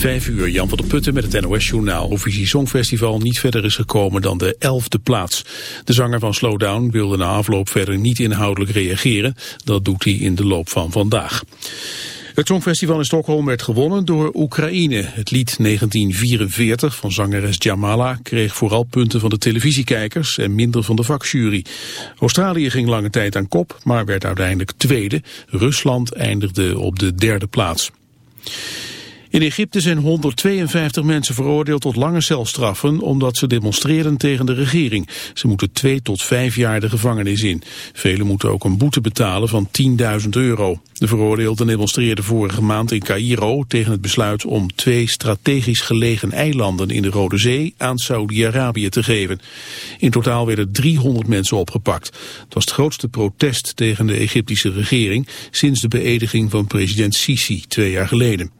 Vijf uur, Jan van der Putten met het NOS-journaal. Visie Songfestival niet verder is gekomen dan de elfde plaats. De zanger van Slowdown wilde na afloop verder niet inhoudelijk reageren. Dat doet hij in de loop van vandaag. Het Songfestival in Stockholm werd gewonnen door Oekraïne. Het lied 1944 van zangeres Jamala kreeg vooral punten van de televisiekijkers en minder van de vakjury. Australië ging lange tijd aan kop, maar werd uiteindelijk tweede. Rusland eindigde op de derde plaats. In Egypte zijn 152 mensen veroordeeld tot lange celstraffen omdat ze demonstreerden tegen de regering. Ze moeten twee tot vijf jaar de gevangenis in. Velen moeten ook een boete betalen van 10.000 euro. De veroordeelden demonstreerden vorige maand in Cairo tegen het besluit om twee strategisch gelegen eilanden in de Rode Zee aan Saudi-Arabië te geven. In totaal werden 300 mensen opgepakt. Het was het grootste protest tegen de Egyptische regering sinds de beëdiging van president Sisi twee jaar geleden.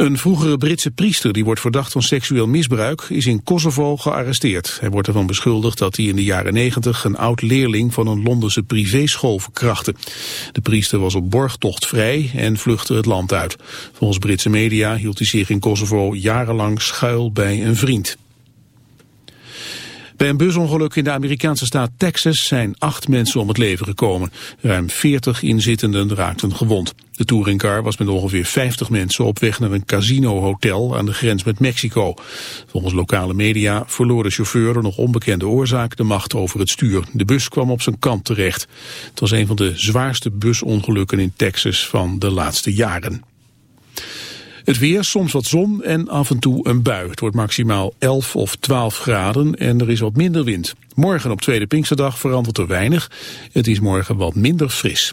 Een vroegere Britse priester die wordt verdacht van seksueel misbruik is in Kosovo gearresteerd. Hij wordt ervan beschuldigd dat hij in de jaren negentig een oud leerling van een Londense privéschool verkrachtte. De priester was op borgtocht vrij en vluchtte het land uit. Volgens Britse media hield hij zich in Kosovo jarenlang schuil bij een vriend. Bij een busongeluk in de Amerikaanse staat Texas zijn acht mensen om het leven gekomen. Ruim 40 inzittenden raakten gewond. De touringcar was met ongeveer 50 mensen op weg naar een casino-hotel aan de grens met Mexico. Volgens lokale media verloor de chauffeur door nog onbekende oorzaak de macht over het stuur. De bus kwam op zijn kant terecht. Het was een van de zwaarste busongelukken in Texas van de laatste jaren. Het weer, soms wat zon en af en toe een bui. Het wordt maximaal 11 of 12 graden en er is wat minder wind. Morgen op Tweede Pinksterdag verandert er weinig. Het is morgen wat minder fris.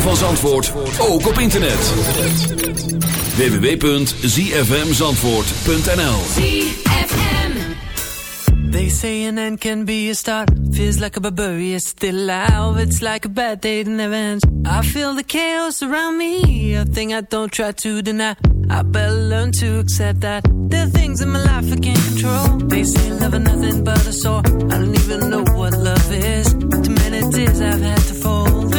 ritme van Zandvoort, ook op internet. www.zfmzandvoort.nl They say an end can be a start. Feels like a barbarian still alive. It's like a bad day that never ends. I feel the chaos around me. A thing I don't try to deny. I better learn to accept that. There are things in my life I can't control. They say love is nothing but a sore. I don't even know what love is. Too many tears I've had to fold.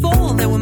Fall. They were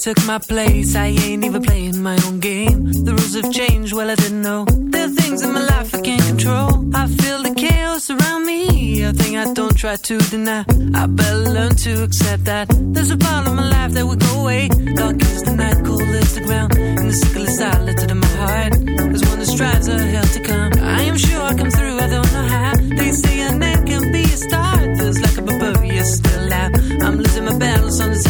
took my place. I ain't even playing my own game. The rules have changed, well, I didn't know. There are things in my life I can't control. I feel the chaos around me. A thing I don't try to deny. I better learn to accept that. There's a part of my life that will go away. Dark is the night, cold is the ground. And the sickle is silent in my heart. There's one that strives a hell to come. I am sure I come through, I don't know how. They say a end can be a start. Feels like a barbarian still out. I'm losing my balance on the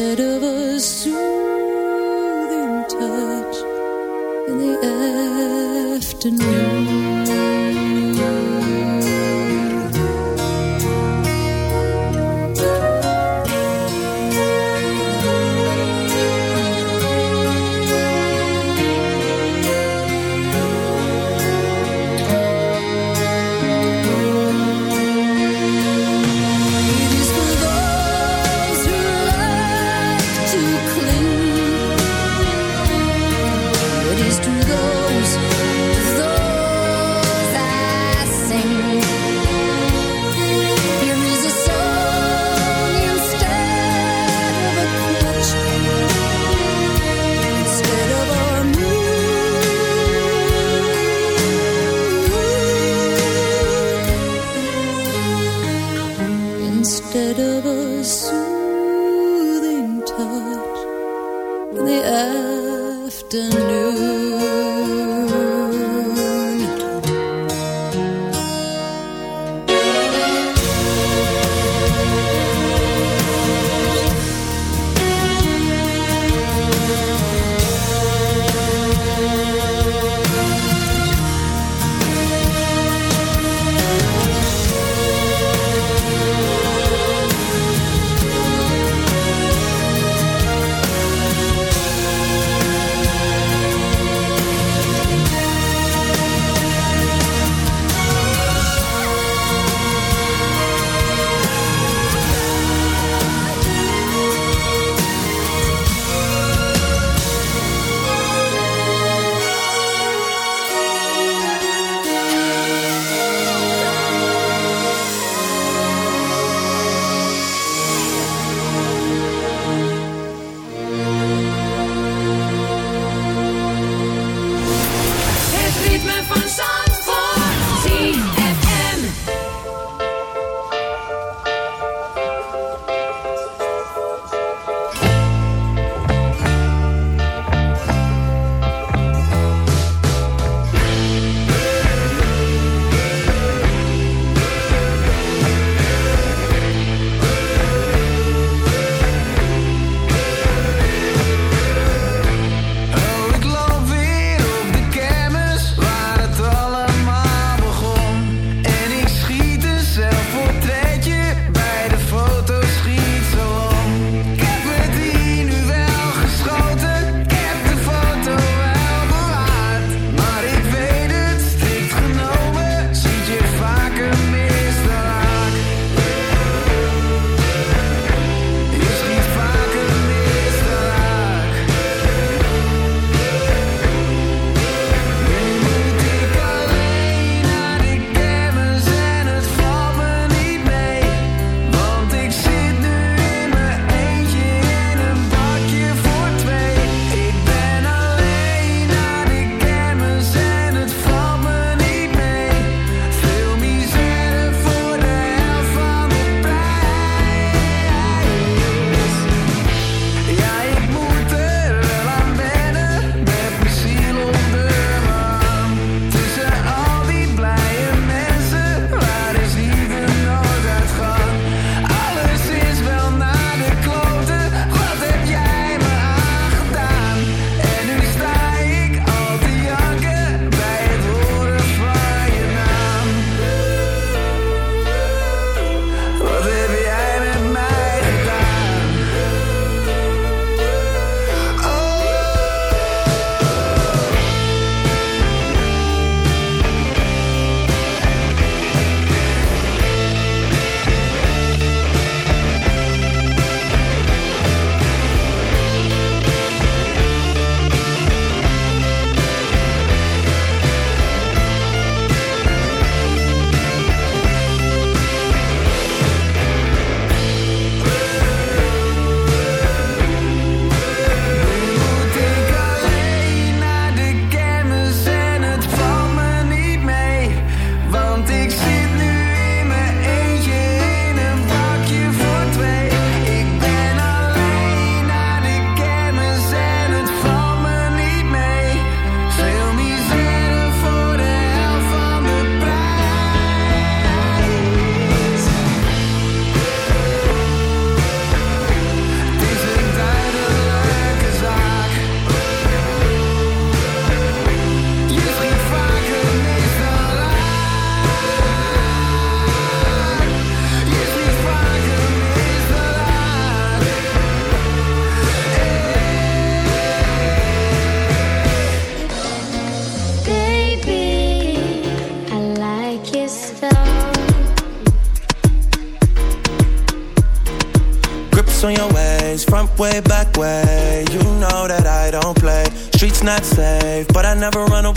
da da